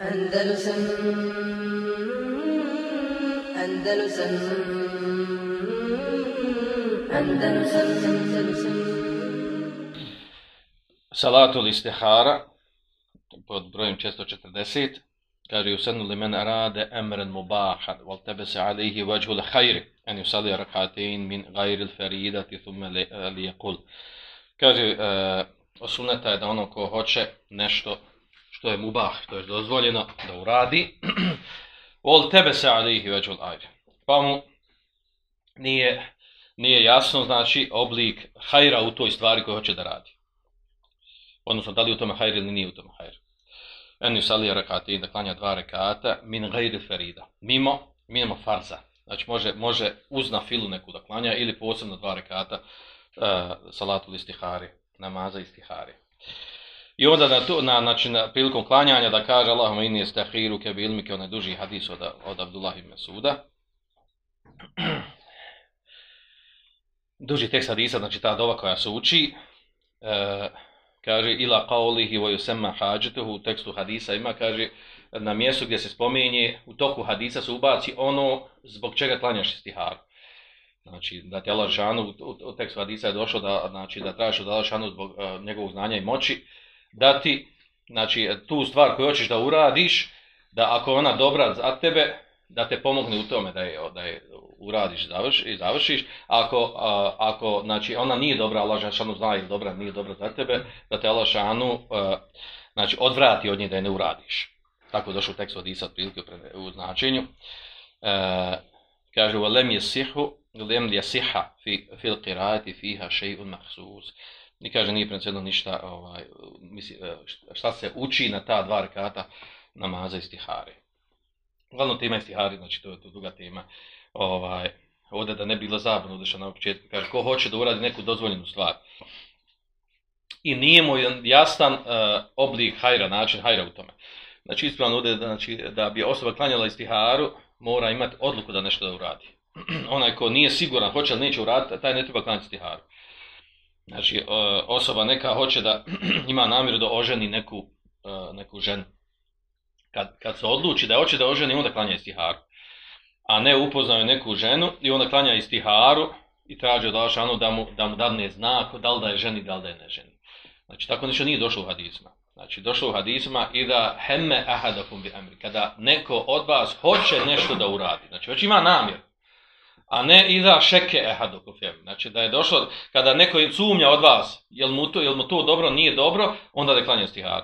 أندلسن أندلسن أندلسن أندلسن Salatul Istihara pod brojem 440 kaže usannu li men arade emren mubahan wal tebese alihi vajhu le hajri en yusali rakatein min gajri l feridati thumme li, li je kul kaže uh, osuneta je da ono ko hoće nešto što je mubah, što je dozvoljeno da uradi, vol tebe se alihi veđul ajr. Pa mu nije, nije jasno, znači, oblik hajra u toj stvari koju hoće da radi. Odnosno, da li u tome hajr ili nije u tome hajr. Enu salija rekati da klanja dva rekata min gajri ferida. Mimo, mimo farza. Znači, može, može uz na filu neku da klanja ili posebno dva rekata uh, salatu istihari, namaza istihari. I onda na, to, na, znači, na prilikom klanjanja da kaže Allahumma inni estahiru ke bilmike, onaj duži hadis od, od Abdullah ibn Suda. duži tekst hadisa, znači ta dova koja se uči, e, kaže ila qawlihi wa yusamma hajatuhu u tekstu hadisa ima kaže na mjestu gdje se spominje u toku hadisa se ubaci ono zbog čega klanjaš istiharu. Znači da ti Allah žanu u, tekstu hadisa je došlo da znači da tražiš od Allah zbog uh, njegovog znanja i moći da ti, znači, tu stvar koju hoćeš da uradiš, da ako ona dobra za tebe, da te pomogne u tome da je, da je uradiš i završiš. Ako, a, ako znači, ona nije dobra, Allah Žešanu zna ili dobra, nije dobra za tebe, da te Allah Žešanu znači, odvrati od nje da je ne uradiš. Tako je došlo u tekstu od Isa otprilike u značenju. E, kaže, je lem je siha fi, fil qirati fiha še'un mahsus. I kaže, nije preneseno ništa, ovaj, misli, šta se uči na ta dva rekata namaza i stihare. Uglavnom tema je stihari, znači to je to druga tema. Ovaj, ovdje da ne bilo zabavno da na početku, kaže, ko hoće da uradi neku dozvoljenu stvar. I nije mu jasan uh, oblik hajra, način hajra u tome. Znači, ispravno ovdje, znači, da bi osoba klanjala istiharu, mora imati odluku da nešto da uradi. Onaj ko nije siguran, hoće li neće uraditi, taj ne treba klanjati istiharu. Znači, osoba neka hoće da ima namjeru da oženi neku, neku ženu. Kad, kad se odluči da hoće da oženi, onda klanja istiharu. A ne upoznaju neku ženu i onda klanja istiharu i traži od Alšanu da mu, da mu dadne znak da li da je ženi, da li da je ne ženi. Znači, tako ništa nije došlo u hadisma. Znači, došlo u hadisma i da hemme ahadakum bi amri. Kada neko od vas hoće nešto da uradi. Znači, već ima namjer a ne iza šeke ehadu kufjem. Znači da je došlo, kada neko sumnja od vas, jel mu to, jel mu to dobro, nije dobro, onda da klanja stihar.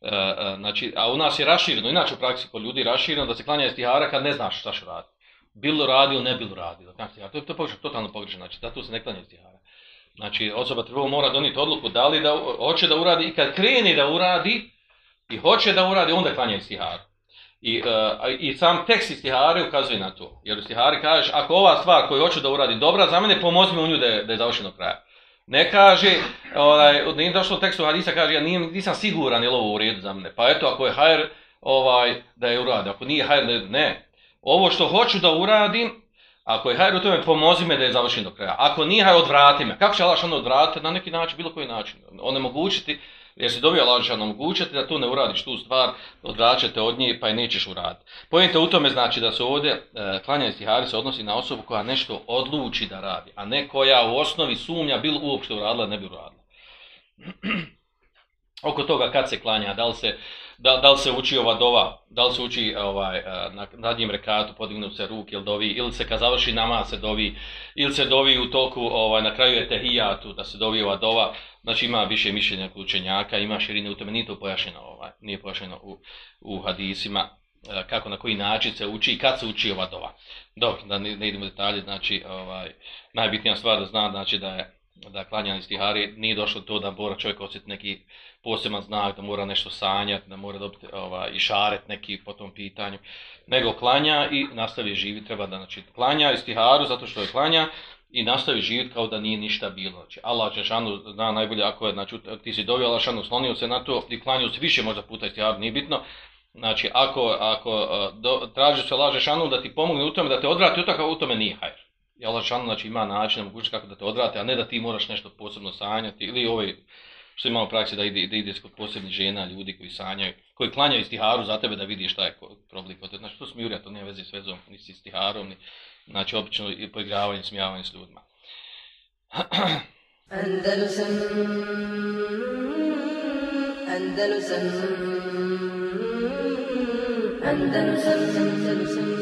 E, e, znači, a u nas je rašireno, inače u praksi kod ljudi rašireno da se klanja stihara kad ne znaš šta što radi. Bilo radi ili ne bilo radi. To je to pogrešno, totalno pogrešno, znači da tu se ne klanja stihara. Znači, osoba treba mora donijeti odluku da li da hoće da uradi i kad kreni da uradi i hoće da uradi, onda klanja stihara. I, uh, I sam tekst istihari ukazuje na to. Jer istihari kažeš, ako ova stvar koju hoću da uradi dobra, za mene pomozi mi u nju da je, da je završeno kraja. Ne kaže, ovaj, nije došlo u tekstu hadisa, kaže, ja nijem, nisam siguran je li ovo u redu za mene. Pa eto, ako je hajr, ovaj, da je uradi. Ako nije hajr, ne. Ovo što hoću da uradim, ako je hajr u tome, pomozi me da je završeno do kraja. Ako nije hajr, odvrati me. Kako će Allah ono odvratiti? Na neki način, bilo koji način. Onemogućiti jer si dobio lađan omogućati da tu ne uradiš tu stvar, odvraćate od nje pa je nećeš uraditi. Pojente u tome znači da se ovdje e, klanjanje stihari se odnosi na osobu koja nešto odluči da radi, a ne koja u osnovi sumnja bil uopšte uradila, ne bi uradila. Oko toga kad se klanja, da li se, da, da li se uči ova dova, da li se uči ovaj, e, na nadnjem rekatu, podignu se ruke ili dovi, ili se kad završi nama se dovi, ili se dovi u toku, ovaj, na kraju je tehijatu, da se dovi ova dova, Znači ima više mišljenja kod učenjaka, ima širine u tome, nije to pojašnjeno, ovaj, nije pojašnjeno u, u hadisima, e, kako na koji način se uči i kad se uči ova dova. Dobro, da ne, idemo detalje, znači ovaj, najbitnija stvar da zna znači, da je da klanjanje stihari nije došlo to da mora čovjek osjetiti neki poseban znak, da mora nešto sanjati, da mora dobiti ovaj, i šaret neki po tom pitanju, nego klanja i nastavi živi, treba da znači, klanja i stiharu zato što je klanja, i nastavi živjeti kao da nije ništa bilo. Znači, Allah Žešanu zna najbolje ako je, znači, ti si dovio Allah Žešanu, slonio se na to i klanio se više možda puta istihar, nije bitno. Znači, ako, ako do, traži se Allah Žešanu da ti pomogne u tome, da te odvrati u tome, u tome nije hajr. I Allah Žešanu znači, ima način, moguće kako da te odvrati, a ne da ti moraš nešto posebno sanjati ili ovaj, što imamo praksi da ide, da ide kod posebnih žena, ljudi koji sanjaju, koji klanjaju istiharu za tebe da vidiš šta je problem kod tebe. Znači, to smijurija, to nema veze s vezom, ni s istiharom, ni, znači, obično i poigravanje, smijavanje s ljudima. Andalusam Andalusam Andalusam Andalusam